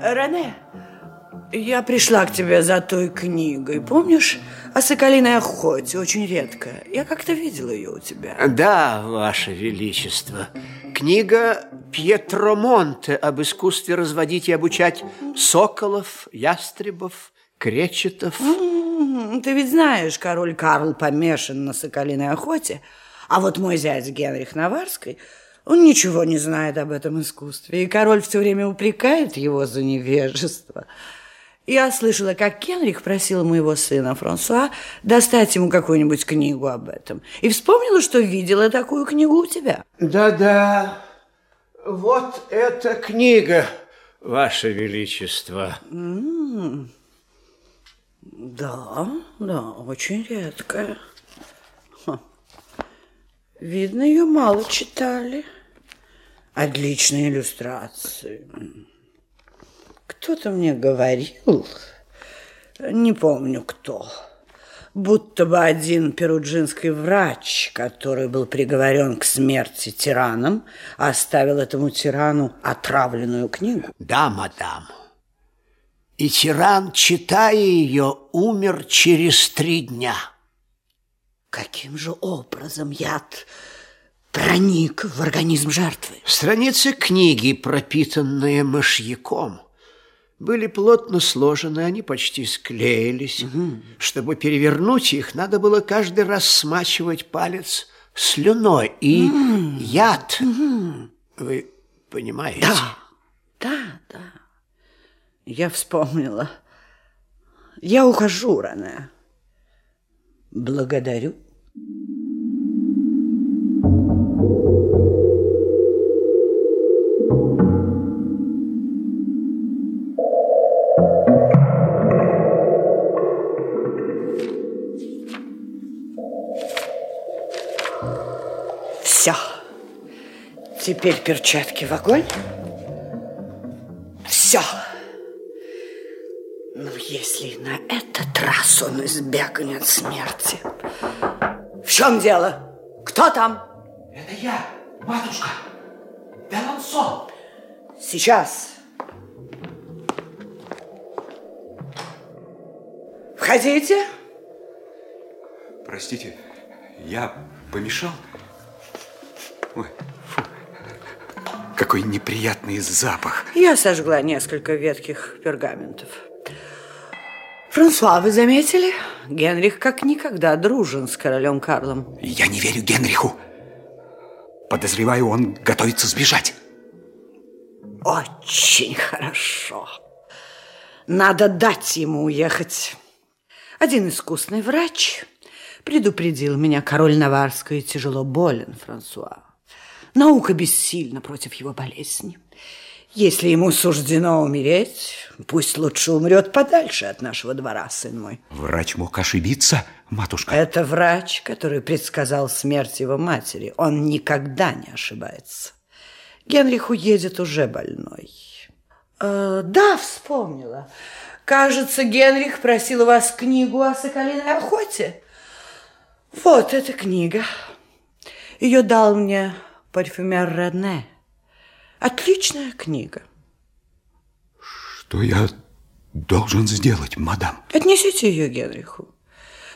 Рене, я пришла к тебе за той книгой. Помнишь, о соколиной охоте, очень редко. Я как-то видела ее у тебя. Да, Ваше Величество. Книга Пьетро Монте об искусстве разводить и обучать соколов, ястребов, кречетов. М-м, ты ведь знаешь, король Карл помешан на соколиной охоте, а вот мой зять Генрих Наварской, он ничего не знает об этом искусстве, и король все время упрекает его за невежество. Я слышала, как Генрих просил моего сына Франсуа достать ему какую-нибудь книгу об этом. И вспомнила, что видела такую книгу у тебя. Да-да, вот эта книга, Ваше Величество. М -м да, да, очень редкая. Видно, ее мало читали. Отличные иллюстрации. Кто-то мне говорил, не помню кто, будто бы один перуджинский врач, который был приговорен к смерти тираном, оставил этому тирану отравленную книгу. Да, мадам. И тиран, читая ее, умер через три дня. Каким же образом яд проник в организм жертвы? Страницы книги, пропитанные мышьяком, были плотно сложены, они почти склеились. Угу. Чтобы перевернуть их, надо было каждый раз смачивать палец слюной. И угу. яд, угу. вы понимаете? Да, да, да. Я вспомнила. Я ухожу, Рене. Благодарю. Теперь перчатки в огонь. Все. Ну, если на этот раз он избегнет смерти. В чем дело? Кто там? Это я, матушка. Белансон. Сейчас. Входите. Простите, я помешал? Ой, фу. Какой неприятный запах. Я сожгла несколько ветких пергаментов. Франсуа, вы заметили? Генрих как никогда дружен с королем Карлом. Я не верю Генриху. Подозреваю, он готовится сбежать. Очень хорошо. Надо дать ему уехать. Один искусный врач предупредил меня, король Наварской тяжело болен, Франсуа. Наука бессильна против его болезни. Если ему суждено умереть, пусть лучше умрет подальше от нашего двора, сын мой. Врач мог ошибиться, матушка. Это врач, который предсказал смерть его матери. Он никогда не ошибается. Генрих уедет уже больной. Э, да, вспомнила. Кажется, Генрих просил у вас книгу о соколиной охоте. Вот эта книга. Ее дал мне парфюмер Рене. Отличная книга. Что я должен сделать, мадам? Отнесите ее Генриху.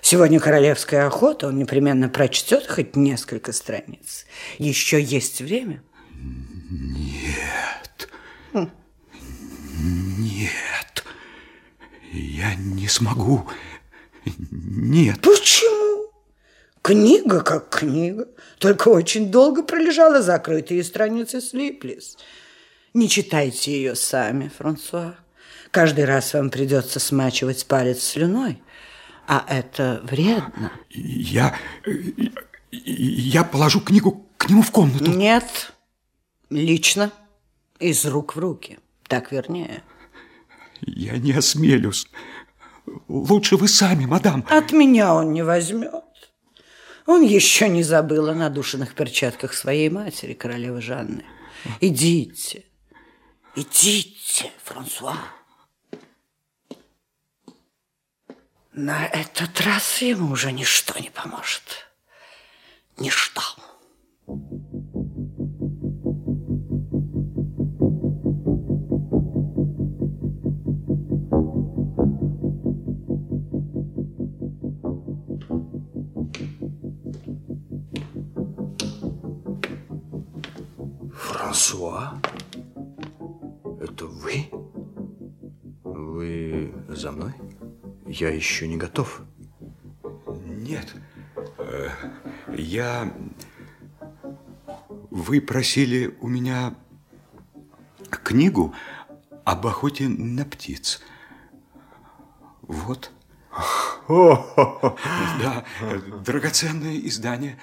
Сегодня королевская охота, он непременно прочтет хоть несколько страниц. Еще есть время. Нет. Хм. Нет. Я не смогу. Нет. Почему? Книга как книга, только очень долго пролежала закрытые страницы слиплись. Не читайте ее сами, Франсуа. Каждый раз вам придется смачивать палец слюной, а это вредно. Я... я положу книгу к нему в комнату. Нет, лично, из рук в руки, так вернее. Я не осмелюсь. Лучше вы сами, мадам. От меня он не возьмет. Он еще не забыл о надушенных перчатках своей матери, королевы Жанны. Идите, идите, Франсуа. На этот раз ему уже ничто не поможет. Ничто. Франсуа? Это вы? Вы за мной? Я еще не готов. Нет. Э, я... Вы просили у меня книгу об охоте на птиц. Вот. Да, драгоценное издание,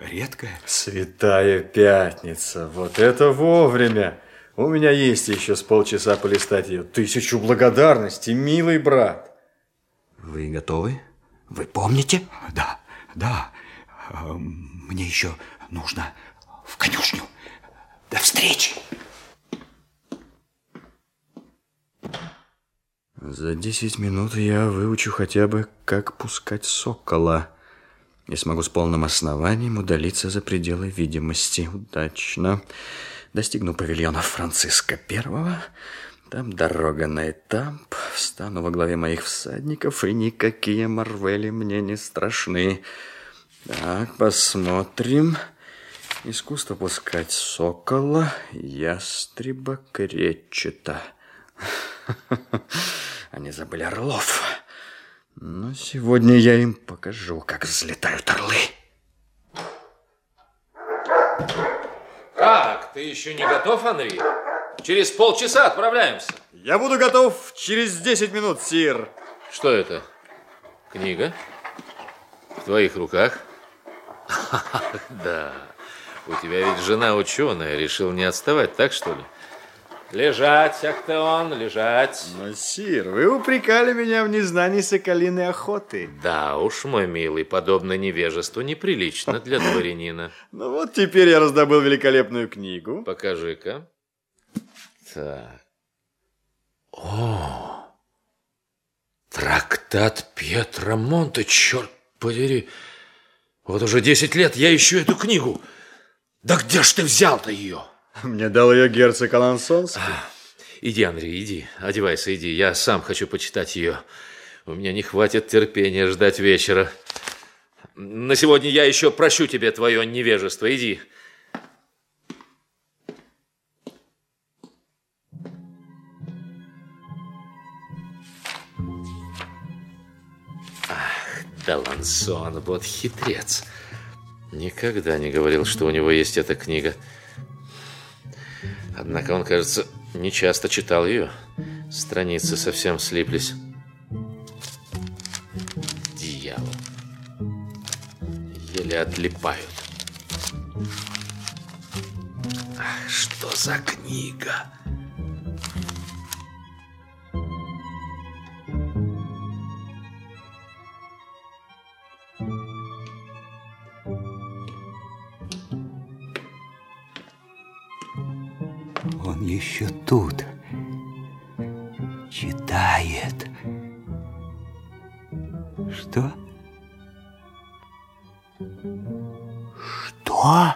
редкое. Святая пятница, вот это вовремя. У меня есть еще с полчаса полистать ее. Тысячу благодарностей, милый брат. Вы готовы? Вы помните? Да, да. Мне еще нужно в конюшню. До встречи. За 10 минут я выучу хотя бы, как пускать сокола. И смогу с полным основанием удалиться за пределы видимости. Удачно. Достигну павильона Франциска Первого. Там дорога на этап. Встану во главе моих всадников, и никакие Марвели мне не страшны. Так, посмотрим. Искусство пускать сокола, ястреба, кречета. Они забыли орлов. Но сегодня я им покажу, как взлетают орлы. Как? Ты еще не готов, Анри? Через полчаса отправляемся. Я буду готов через 10 минут, сир. Что это? Книга? В твоих руках? Да. У тебя ведь жена ученая. Решил не отставать, так что ли? Лежать, Актеон, лежать. Но, сир, вы упрекали меня в незнании соколиной охоты. Да уж, мой милый, подобное невежество неприлично для дворянина. Ну вот теперь я раздобыл великолепную книгу. Покажи-ка. Так. О, трактат Пьетро Монте, черт подери. Вот уже 10 лет я ищу эту книгу. Да где ж ты взял-то ее? Мне дал ее герцог Алансонский. А, иди, Андрей, иди, одевайся, иди. Я сам хочу почитать ее. У меня не хватит терпения ждать вечера. На сегодня я еще прощу тебе твое невежество. Иди. Ах, Далансон, вот хитрец. Никогда не говорил, что у него есть эта книга. Однако он, кажется, не часто читал ее. Страницы совсем слиплись. Дьявол. Еле отлипают. Ах, что за книга? Еще тут. Читает. Что? Что?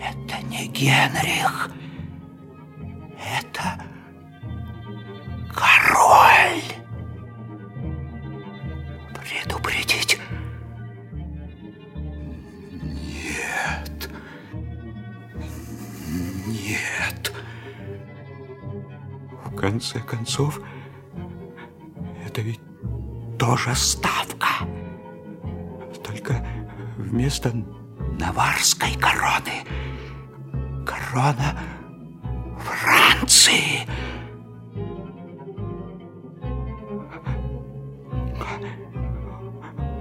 Это не Генрих. Это конце концов, это ведь тоже ставка. Только вместо наварской короны корона Франции.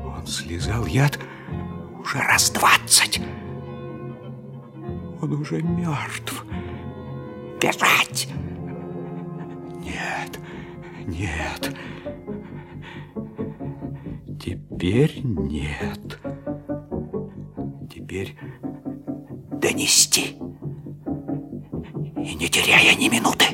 Он слезал яд уже раз двадцать. Он уже мертв. Бежать! Нет, нет. Теперь нет. Теперь донести. И не теряя ни минуты.